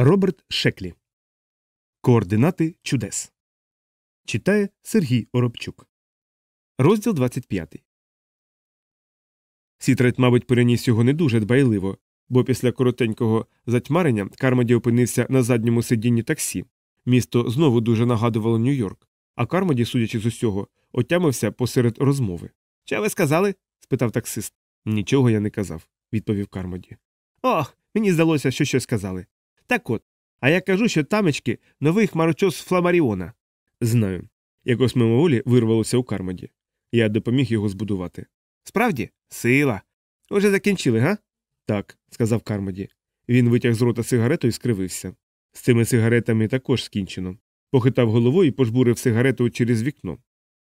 Роберт Шеклі. Координати чудес. Читає Сергій Оробчук. Розділ 25. Сітрет, мабуть, переніс його не дуже дбайливо, бо після коротенького затьмарення Кармоді опинився на задньому сидінні таксі. Місто знову дуже нагадувало Нью-Йорк, а Кармоді, судячи з усього, отямився посеред розмови. Що ви сказали? спитав таксист. Нічого я не казав, відповів Кармоді. Ох, мені здалося, що щось сказали. Так от, а я кажу, що тамечки новий хмарочос Фламаріона. Знаю. Якось мимоволі вирвалося у Кармоді. Я допоміг його збудувати. Справді, сила. Уже закінчили, га? Так, сказав Кармоді. Він витяг з рота сигарету і скривився. З цими сигаретами також скінчено. Похитав головою і пожбурив сигарету через вікно.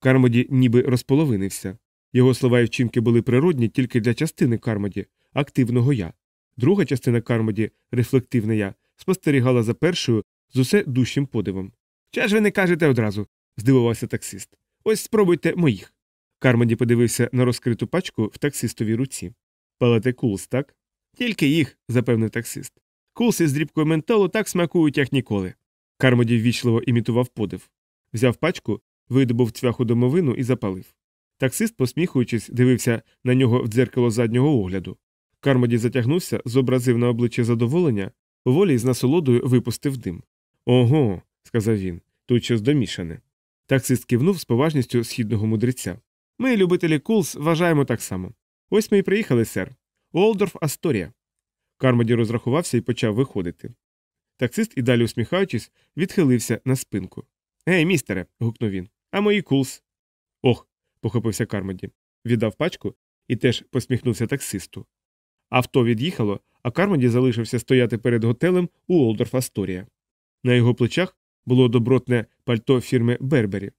Кармоді ніби розполовинився. Його слова і вчинки були природні тільки для частини Кармоді, активного я. Друга частина Кармоді, рефлективне я, спостерігала за першою з усе дужчим подивом. Чого ж ви не кажете одразу? здивувався таксист. Ось спробуйте моїх. Кармоді подивився на розкриту пачку в таксистовій руці. Палете кулс, так? Тільки їх, запевнив таксист. Кулси з дрібкою ментолу так смакують, як ніколи. Кармоді ввічливо імітував подив. Взяв пачку, видобув цвяху домовину і запалив. Таксист, посміхуючись, дивився на нього в дзеркало заднього огляду. Кармоді затягнувся, зобразив на обличчі задоволення, волі з насолодою випустив дим. Ого, сказав він, тут щось домішане. Таксист кивнув з поважністю східного мудреця. Ми, любителі Кулс, вважаємо так само. Ось ми і приїхали, сер. Уолдорф Асторія. Кармоді розрахувався і почав виходити. Таксист, і далі усміхаючись, відхилився на спинку. Гей, містере. гукнув він. А мої Кулс. Ох. похопився Кармоді. Віддав пачку і теж посміхнувся таксисту. Авто від'їхало, а Кармоді залишився стояти перед готелем Уолдорф Асторія. На його плечах було добротне пальто фірми Бербері.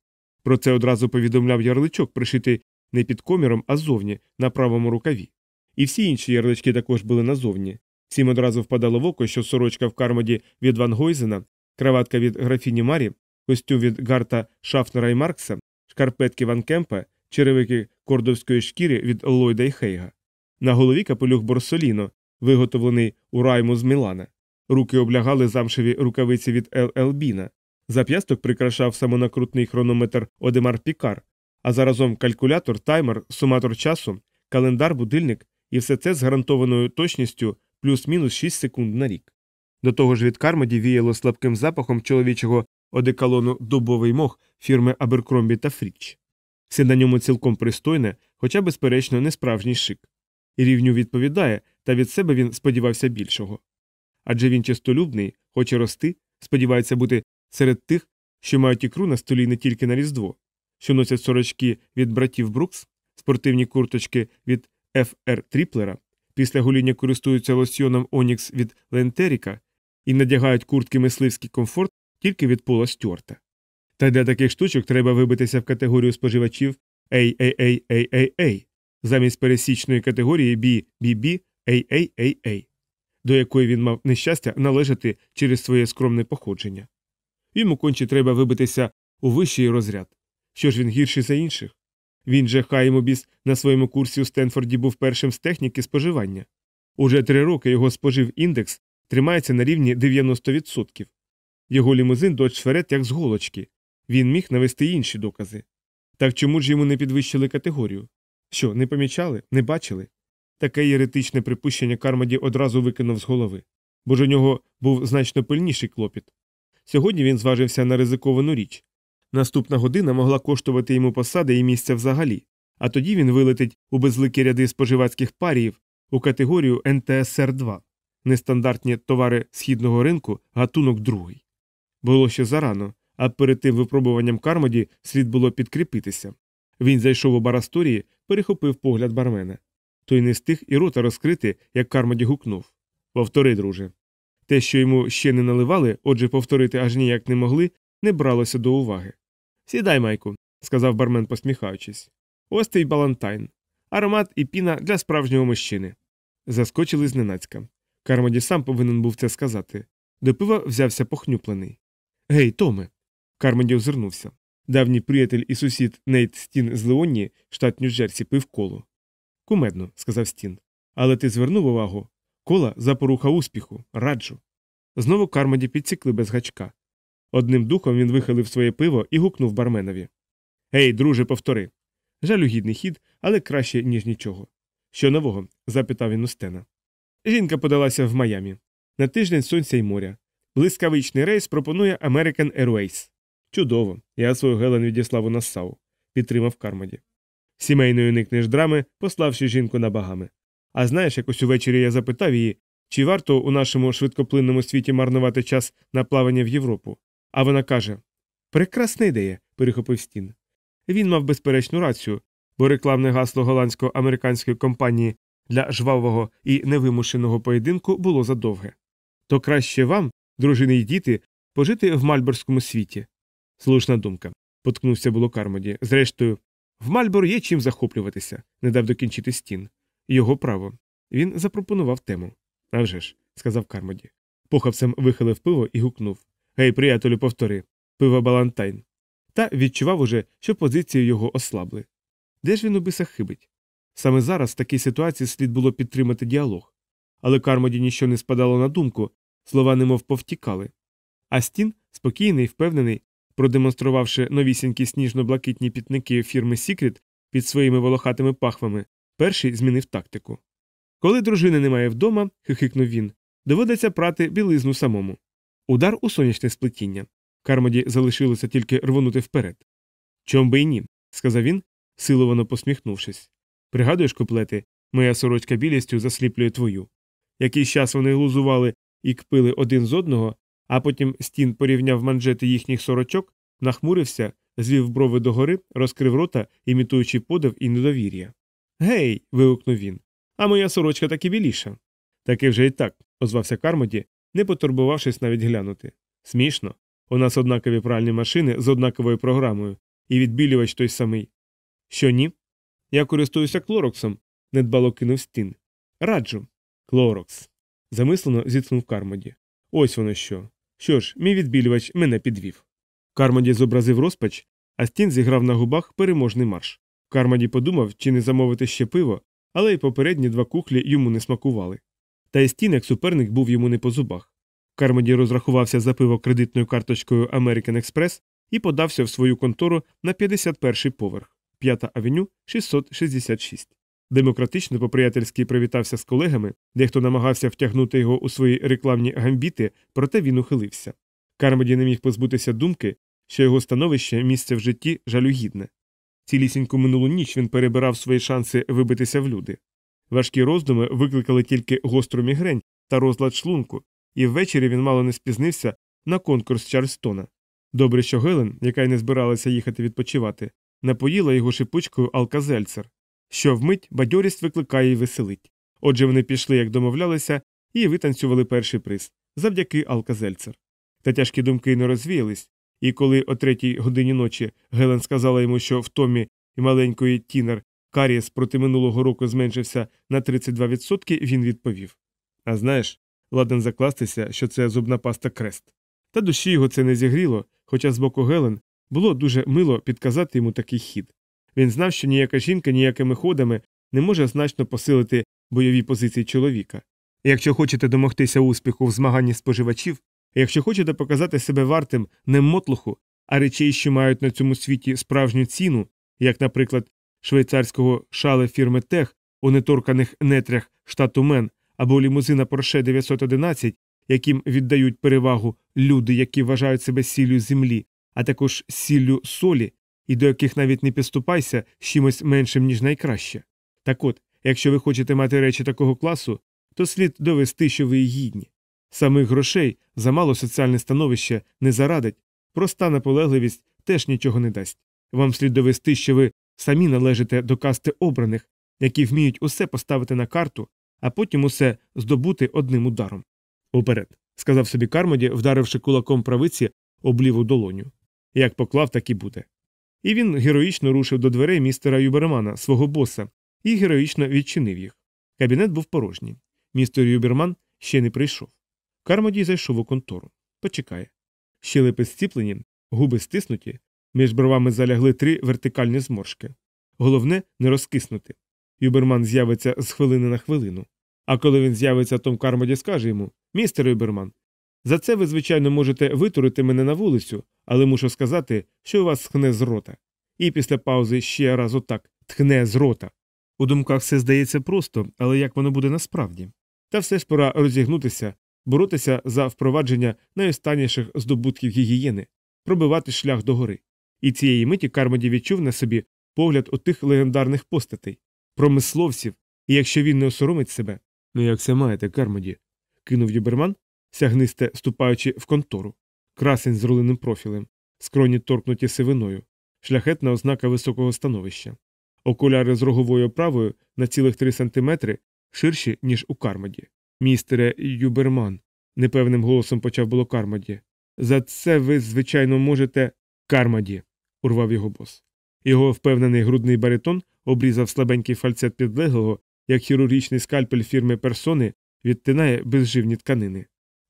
Про це одразу повідомляв ярличок, пришитий не під коміром, а зовні, на правому рукаві. І всі інші ярлички також були назовні. Всім одразу впадало в око, що сорочка в кармоді від Ван Гойзена, краватка від графіні Марі, костюм від Гарта Шафнера і Маркса, шкарпетки Ван Кемпа, черевики кордовської шкіри від Ллойда і Хейга. На голові капелюх Борсоліно, виготовлений у райму з Мілана. Руки облягали замшеві рукавиці від ЛЛ Біна. Зап'ясток прикрашав самонакрутний хронометр Одемар Пікар, а заразом калькулятор, таймер, суматор часу, календар, будильник і все це з гарантованою точністю плюс-мінус 6 секунд на рік. До того ж від Кармоді віяло слабким запахом чоловічого одеколону дубовий мох фірми Аберкромбі та Фріч. Все на ньому цілком пристойне, хоча, безперечно, не справжній шик. І рівню відповідає, та від себе він сподівався більшого. Адже він чистолюбний, хоче рости, сподівається бути серед тих, що мають ікру на столі не тільки на Різдво, що носять сорочки від братів Брукс, спортивні курточки від Ф.Р. Тріплера, після гоління користуються лосьйоном Онікс від Лентеріка і надягають куртки мисливський комфорт тільки від Пола Стюарта. Та для таких штучок треба вибитися в категорію споживачів AAAAAA замість пересічної категорії BBB AAAA, до якої він мав нещастя належати через своє скромне походження. Йому конче треба вибитися у вищий розряд. Що ж він гірший за інших? Він же Хаймобіс на своєму курсі у Стенфорді був першим з техніки споживання. Уже три роки його спожив індекс тримається на рівні 90%. Його лімузин Dodge Ferret як з голочки. Він міг навести інші докази. Так чому ж йому не підвищили категорію? Що, не помічали, не бачили? Таке єретичне припущення Кармоді одразу викинув з голови, бо ж у нього був значно пильніший клопіт. Сьогодні він зважився на ризиковану річ. Наступна година могла коштувати йому посади і місця взагалі, а тоді він вилетить у безликі ряди споживацьких паріїв у категорію НТСР 2 нестандартні товари східного ринку, гатунок другий. Було ще зарано, а перед тим випробуванням Кармоді слід було підкріпитися. Він зайшов у барасторії, перехопив погляд бармена. Той не встиг і рота розкрити, як Кармоді гукнув Повтори, друже. Те, що йому ще не наливали, отже, повторити аж ніяк не могли, не бралося до уваги. Сідай, Майку, сказав бармен, посміхаючись. Ось твій балантайн. Аромат і піна для справжнього мужчини. Заскочили зненацька. Кармоді сам повинен був це сказати. До пива взявся похнюплений. Гей, Томе. Кармоді озирнувся. Давній приятель і сусід Нейт Стін з Леонні, штат Нью-Джерсі, пив коло. Кумедно, сказав Стін. Але ти звернув увагу кола запоруха успіху, раджу. Знову Кармоді підсікли без гачка. Одним духом він вихилив своє пиво і гукнув барменові. Гей, друже, повтори. Жалюгідний хід, але краще, ніж нічого. Що нового? запитав він у Стена. Жінка подалася в Майамі. На тиждень сонця й моря. Блискавичний рейс пропонує American Airways. Чудово. Я свою Гелен відіслав у Нассау. підтримав Кармоді. Сімейної уникнеш драми, пославши жінку на багами. А знаєш, якось увечері я запитав її, чи варто у нашому швидкоплинному світі марнувати час на плавання в Європу. А вона каже Прекрасна ідея, перехопив стін. Він мав безперечну рацію, бо рекламне гасло голландсько-американської компанії для жвавого і невимушеного поєдинку було задовге. То краще вам, дружини й діти, пожити в мальборському світі. Слушна думка, поткнувся було Кармоді. Зрештою, в Мальбор є чим захоплюватися, не дав докінчити стін. Його право. Він запропонував тему. «А вже ж», – сказав Кармоді. Похавцем вихилив пиво і гукнув Гей, приятелю, повтори пиво Балантайн. Та відчував уже, що позиції його ослабли. Де ж він у бисах хибить? Саме зараз в такій ситуації слід було підтримати діалог. Але Кармоді ніщо не спадало на думку, слова немов повтікали. А стін, спокійний, впевнений, продемонструвавши новісінькі сніжно-блакитні пітники фірми Сікрет під своїми волохатими пахвами, перший змінив тактику. Коли дружини немає вдома, хихикнув він, доводиться прати білизну самому. Удар у сонячне сплетіння. Кармоді залишилося тільки рвонути вперед. Чом би й ні, сказав він, силовано посміхнувшись. Пригадуєш, куплети, моя сорочка білістю засліплює твою. Якийсь час вони глузували і кпили один з одного, а потім стін порівняв манжети їхніх сорочок, нахмурився, звів брови догори, розкрив рота, імітуючи подив і недовір'я. Гей. вигукнув він. А моя сорочка таки біліша. Таки вже і так, озвався Кармоді, не потурбувавшись навіть глянути. Смішно. У нас однакові пральні машини з однаковою програмою, і відбілювач той самий. Що ні? Я користуюся клороксом, недбало кинув стін. Раджу. Клорокс. Замислено зітхнув Кармоді. Ось воно що. Що ж, мій відбілювач мене підвів. Кармоді зобразив розпач, а стін зіграв на губах переможний марш. Кармоді подумав, чи не замовити ще пиво, але й попередні два кухлі йому не смакували. Та й стін, як суперник, був йому не по зубах. Кармоді розрахувався за пиво кредитною карточкою American Express і подався в свою контору на 51-й поверх, 5 авеню 666. Демократично по-приятельськи привітався з колегами, дехто намагався втягнути його у свої рекламні гамбіти, проте він ухилився. Кармоді не міг позбутися думки, що його становище місце в житті жалюгідне. Цілісіньку минулу ніч він перебирав свої шанси вибитися в люди. Важкі роздуми викликали тільки гостру мігрень та розлад шлунку, і ввечері він мало не спізнився на конкурс Чарльстона. Добре, що Гелен, яка й не збиралася їхати відпочивати, напоїла його шипучкою Алказельцер, що вмить бадьорість викликає і веселить. Отже, вони пішли, як домовлялися, і витанцювали перший приз завдяки Алказельцер. Та тяжкі думки не розвіялись, і коли о третій годині ночі Гелен сказала йому, що в Томі і маленької Тінер карієс проти минулого року зменшився на 32%, він відповів А знаєш, ладен закластися, що це зубна паста крест. Та душі його це не зігріло, хоча з боку Гелен було дуже мило підказати йому такий хід. Він знав, що ніяка жінка ніякими ходами не може значно посилити бойові позиції чоловіка. Якщо хочете домогтися успіху в змаганні споживачів, якщо хочете показати себе вартим не мотлуху, а речей, що мають на цьому світі справжню ціну, як, наприклад, швейцарського шале фірми Тех у неторканих нетрях штату Мен або лімузина Porsche 911, яким віддають перевагу люди, які вважають себе сіллю землі, а також сіллю солі, і до яких навіть не підступайся з чимось меншим, ніж найкраще. Так от, якщо ви хочете мати речі такого класу, то слід довести, що ви гідні. Самих грошей замало соціальне становище не зарадить, проста наполегливість теж нічого не дасть. Вам слід довести, що ви самі належите до касти обраних, які вміють усе поставити на карту, а потім усе здобути одним ударом. Уперед, сказав собі Кармоді, вдаривши кулаком правиці об ліву долоню. Як поклав, так і буде. І він героїчно рушив до дверей містера Юбермана, свого боса, і героїчно відчинив їх. Кабінет був порожній. Містер Юберман ще не прийшов. Кармоді зайшов у контору. Почекає. Щелепи зціплені, губи стиснуті, між бровами залягли три вертикальні зморшки. Головне не розкиснути. Юберман з'явиться з хвилини на хвилину. А коли він з'явиться, Том Кармоді скаже йому Містер Юберман, За це ви, звичайно, можете витурити мене на вулицю, але мушу сказати, що у вас тхне з рота. І після паузи ще раз отак тхне з рота. У думках все здається просто, але як воно буде насправді? Та все ж пора розігнутися, боротися за впровадження найостанніших здобутків гігієни, пробивати шлях до гори. І цієї миті Кармоді відчув на собі погляд отих легендарних постатей, промисловців, і якщо він не осоромить себе, ну як це маєте, Кармоді, кинув Юберман, сягнисте ступаючи в контору, красень з руленим профілем, скроні торкнуті сивиною, шляхетна ознака високого становища. Окуляри з роговою оправою на цілих три сантиметри ширші, ніж у Кармоді. Містере Юберман, непевним голосом почав було Кармоді. За це ви, звичайно, можете. Кармоді, урвав його бос. Його впевнений грудний баритон обрізав слабенький фальцет підлеглого, як хірургічний скальпель фірми персони відтинає безживні тканини.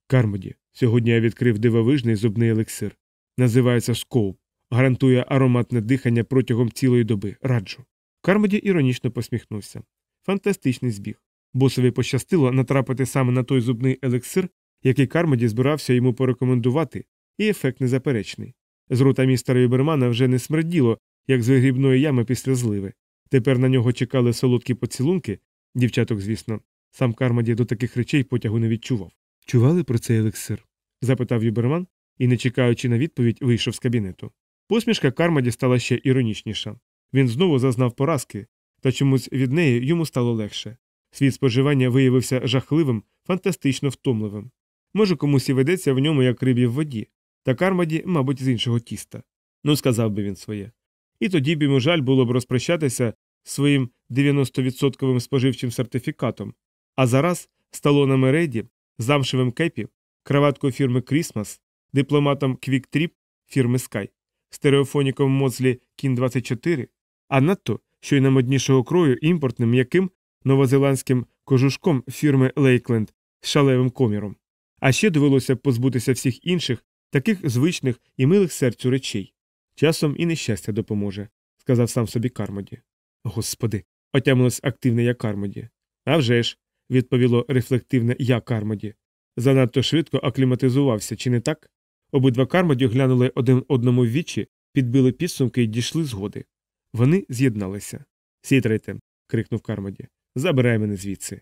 Кармоді, сьогодні я відкрив дивовижний зубний елексир. Називається Скоуп. Гарантує ароматне дихання протягом цілої доби. Раджу. Кармоді іронічно посміхнувся. Фантастичний збіг. Босові пощастило натрапити саме на той зубний елексир, який Кармоді збирався йому порекомендувати, і ефект незаперечний. З рота містера Юбермана вже не смерділо, як з вигрібної ями після зливи. Тепер на нього чекали солодкі поцілунки, дівчаток, звісно. Сам Кармоді до таких речей потягу не відчував. Чували про цей елексир? запитав Юберман і, не чекаючи на відповідь, вийшов з кабінету. Посмішка Кармоді стала ще іронічніша. Він знову зазнав поразки, та чомусь від неї йому стало легше. Світ споживання виявився жахливим, фантастично втомливим. Може, комусь і ведеться в ньому як рибі в воді, та Кармоді, мабуть, з іншого тіста. Ну, сказав би він своє. І тоді б йому жаль було б розпрощатися своїм 90% споживчим сертифікатом, а зараз з талонами Реді, замшевим кепі, краваткою фірми Крісмас, дипломатом Квіктріп фірми Sky, стереофоніком Моцлі Кін 24, а надто щонаймоднішого крою імпортним м'яким новозеландським кожушком фірми Лейкленд з шалевим коміром. А ще довелося позбутися всіх інших, таких звичних і милих серцю речей. Часом і нещастя допоможе, сказав сам собі Кармоді. Господи, отямилось активне я Кармоді. «А вже ж», – відповіло рефлективне я Кармоді. Занадто швидко акліматизувався, чи не так? Обидва Кармоді глянули один одному в вічі, підбили підсумки і дійшли згоди. Вони з'єдналися. Сітрайте. крикнув Кармоді. Забирай мене звідси.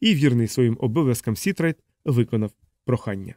І вірний своїм обов'язкам Сітрайт виконав прохання.